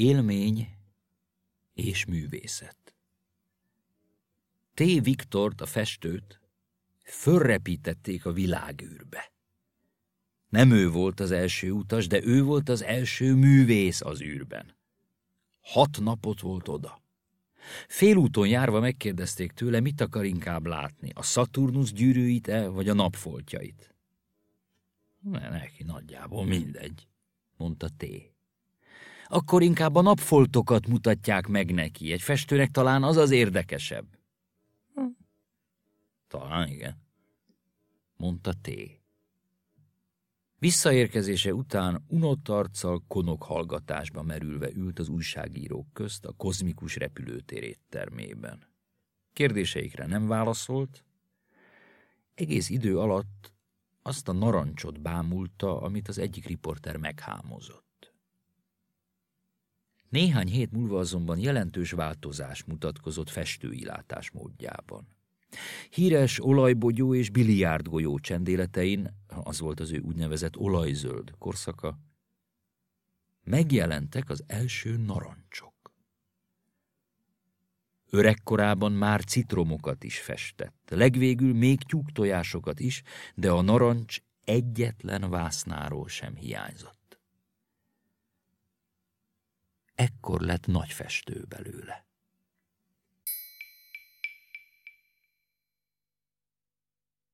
Élmény és művészet. T. Viktort, a festőt, fölrepítették a világűrbe. Nem ő volt az első utas, de ő volt az első művész az űrben. Hat napot volt oda. Félúton járva megkérdezték tőle, mit akar inkább látni, a Szaturnusz gyűrűit-e, vagy a napfoltjait. Ne, neki nagyjából mindegy, mondta T. Akkor inkább a napfoltokat mutatják meg neki, egy festőnek talán az az érdekesebb. Hm. Talán igen, mondta T. Visszaérkezése után unott arccal konok hallgatásba merülve ült az újságírók közt a kozmikus repülőtér éttermében. Kérdéseikre nem válaszolt, egész idő alatt azt a narancsot bámulta, amit az egyik riporter meghámozott. Néhány hét múlva azonban jelentős változás mutatkozott festői látásmódjában. Híres olajbogyó és biliárdgolyó csendéletein, az volt az ő úgynevezett olajzöld korszaka, megjelentek az első narancsok. Öregkorában már citromokat is festett, legvégül még tyúktojásokat is, de a narancs egyetlen vásznáról sem hiányzott. Ekkor lett nagy festő belőle.